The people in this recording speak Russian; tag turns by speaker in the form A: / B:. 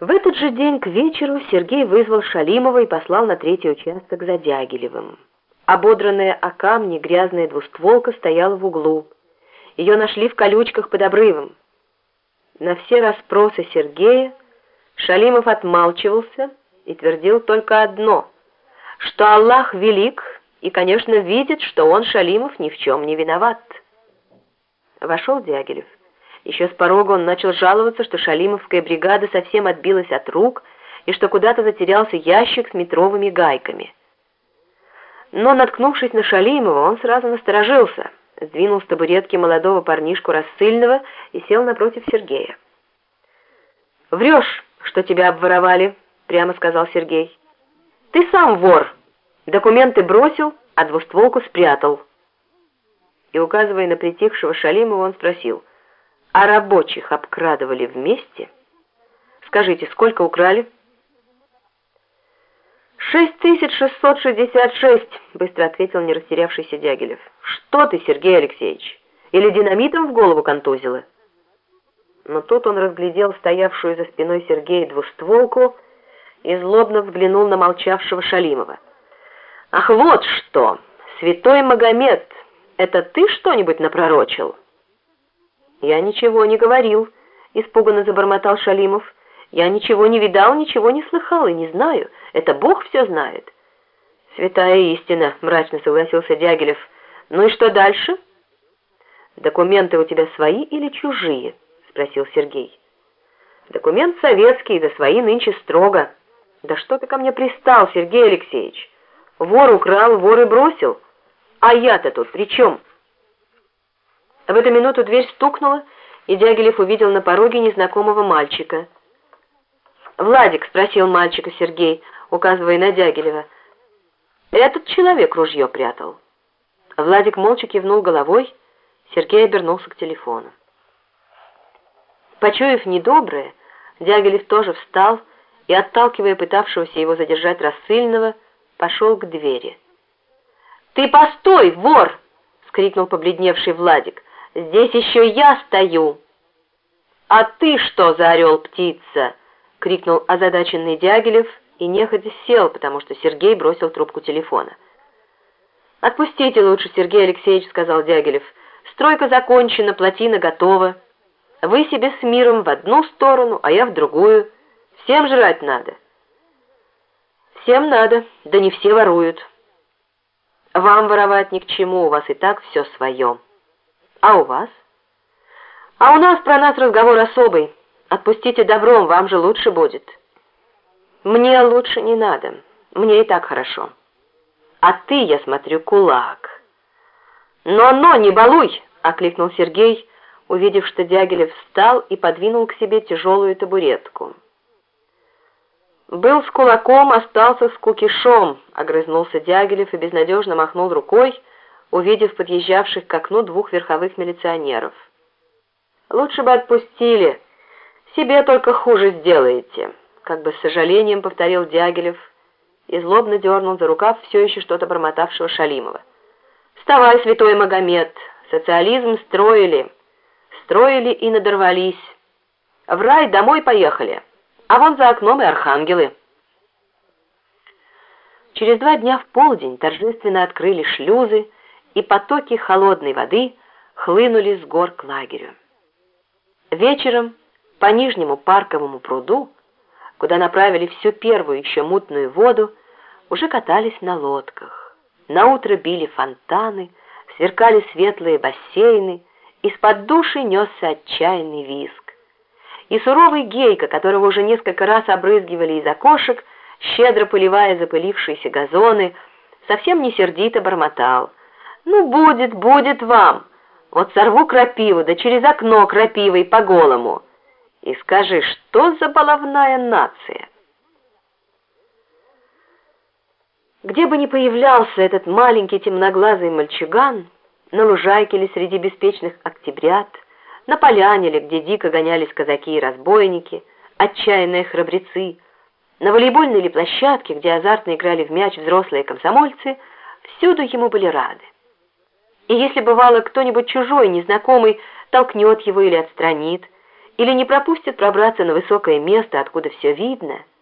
A: В этот же день к вечеру Сергей вызвал Шалимова и послал на третий участок за Дягилевым. Ободранная о камни грязная двустволка стояла в углу. Ее нашли в колючках под обрывом. На все расспросы Сергея Шалимов отмалчивался и твердил только одно, что Аллах велик и, конечно, видит, что он, Шалимов, ни в чем не виноват. Вошел Дягилев. Еще с порога он начал жаловаться, что шалимовская бригада совсем отбилась от рук и что куда-то затерялся ящик с метровыми гайками. Но, наткнувшись на Шалимова, он сразу насторожился, сдвинул с табуретки молодого парнишку рассыльного и сел напротив Сергея. «Врешь, что тебя обворовали», — прямо сказал Сергей. «Ты сам вор. Документы бросил, а двустволку спрятал». И, указывая на притихшего Шалимова, он спросил — а рабочих обкрадывали вместе? Скажите, сколько украли? «Шесть тысяч шестьсот шестьдесят шесть», — быстро ответил не растерявшийся Дягилев. «Что ты, Сергей Алексеевич? Или динамитом в голову контузило?» Но тут он разглядел стоявшую за спиной Сергея двустволку и злобно взглянул на молчавшего Шалимова. «Ах, вот что! Святой Магомед, это ты что-нибудь напророчил?» «Я ничего не говорил», — испуганно забормотал Шалимов. «Я ничего не видал, ничего не слыхал и не знаю. Это Бог все знает». «Святая истина», — мрачно согласился Дягилев. «Ну и что дальше?» «Документы у тебя свои или чужие?» — спросил Сергей. «Документ советский, за свои нынче строго». «Да что ты ко мне пристал, Сергей Алексеевич? Вор украл, вор и бросил. А я-то тут при чем?» В эту минуту дверь стукнула, и Дягилев увидел на пороге незнакомого мальчика. «Владик», — спросил мальчика Сергей, указывая на Дягилева, — «этот человек ружье прятал». Владик молча кивнул головой, Сергей обернулся к телефону. Почуяв недоброе, Дягилев тоже встал и, отталкивая пытавшегося его задержать рассыльного, пошел к двери. «Ты постой, вор!» — скрикнул побледневший Владик. Здесь еще я стою!» «А ты что за орел-птица?» — крикнул озадаченный Дягилев и нехотя сел, потому что Сергей бросил трубку телефона. «Отпустите лучше, Сергей Алексеевич», — сказал Дягилев. «Стройка закончена, плотина готова. Вы себе с миром в одну сторону, а я в другую. Всем жрать надо». «Всем надо, да не все воруют». «Вам воровать ни к чему, у вас и так все свое». А у вас? А у нас про нас разговор особый. Отпустите добром, вам же лучше будет. Мне лучше не надо. Мне и так хорошо. А ты, я смотрю, кулак. Но-но, не балуй, окликнул Сергей, увидев, что Дягилев встал и подвинул к себе тяжелую табуретку. «Был с кулаком, остался с кукишом», — огрызнулся Дягилев и безнадежно махнул рукой, — увидев подъезжавших к окну двух верховых милиционеров. «Лучше бы отпустили. Себе только хуже сделаете», — как бы с сожалением повторил Дягилев и злобно дернул за рукав все еще что-то бормотавшего Шалимова. «Вставай, святой Магомед! Социализм строили, строили и надорвались. В рай домой поехали, а вон за окном и архангелы». Через два дня в полдень торжественно открыли шлюзы, и потоки холодной воды хлынули с гор к лагерю. Вечером по нижнему парковому пруду, куда направили всю первую еще мутную воду, уже катались на лодках. На утро били фонтаны, сверкали светлые бассейны, из-под души несся отчаянный виск. И суровый гейка, которого уже несколько раз обрызгивали из окошек, щедро поливая запылившиеся газоны, совсем не сердито бормотал — ну, будет, будет вам. Вот сорву крапиву, да через окно крапивой по голому. И скажи, что за баловная нация? Где бы ни появлялся этот маленький темноглазый мальчуган, на лужайке или среди беспечных октябрят, на поляне ли, где дико гонялись казаки и разбойники, отчаянные храбрецы, на волейбольной или площадке, где азартно играли в мяч взрослые комсомольцы, всюду ему были рады. И если бывало кто-нибудь чужой, незнакомый, толкнет его или отстранит, Или не пропустит пробраться на высокое место, откуда все видно —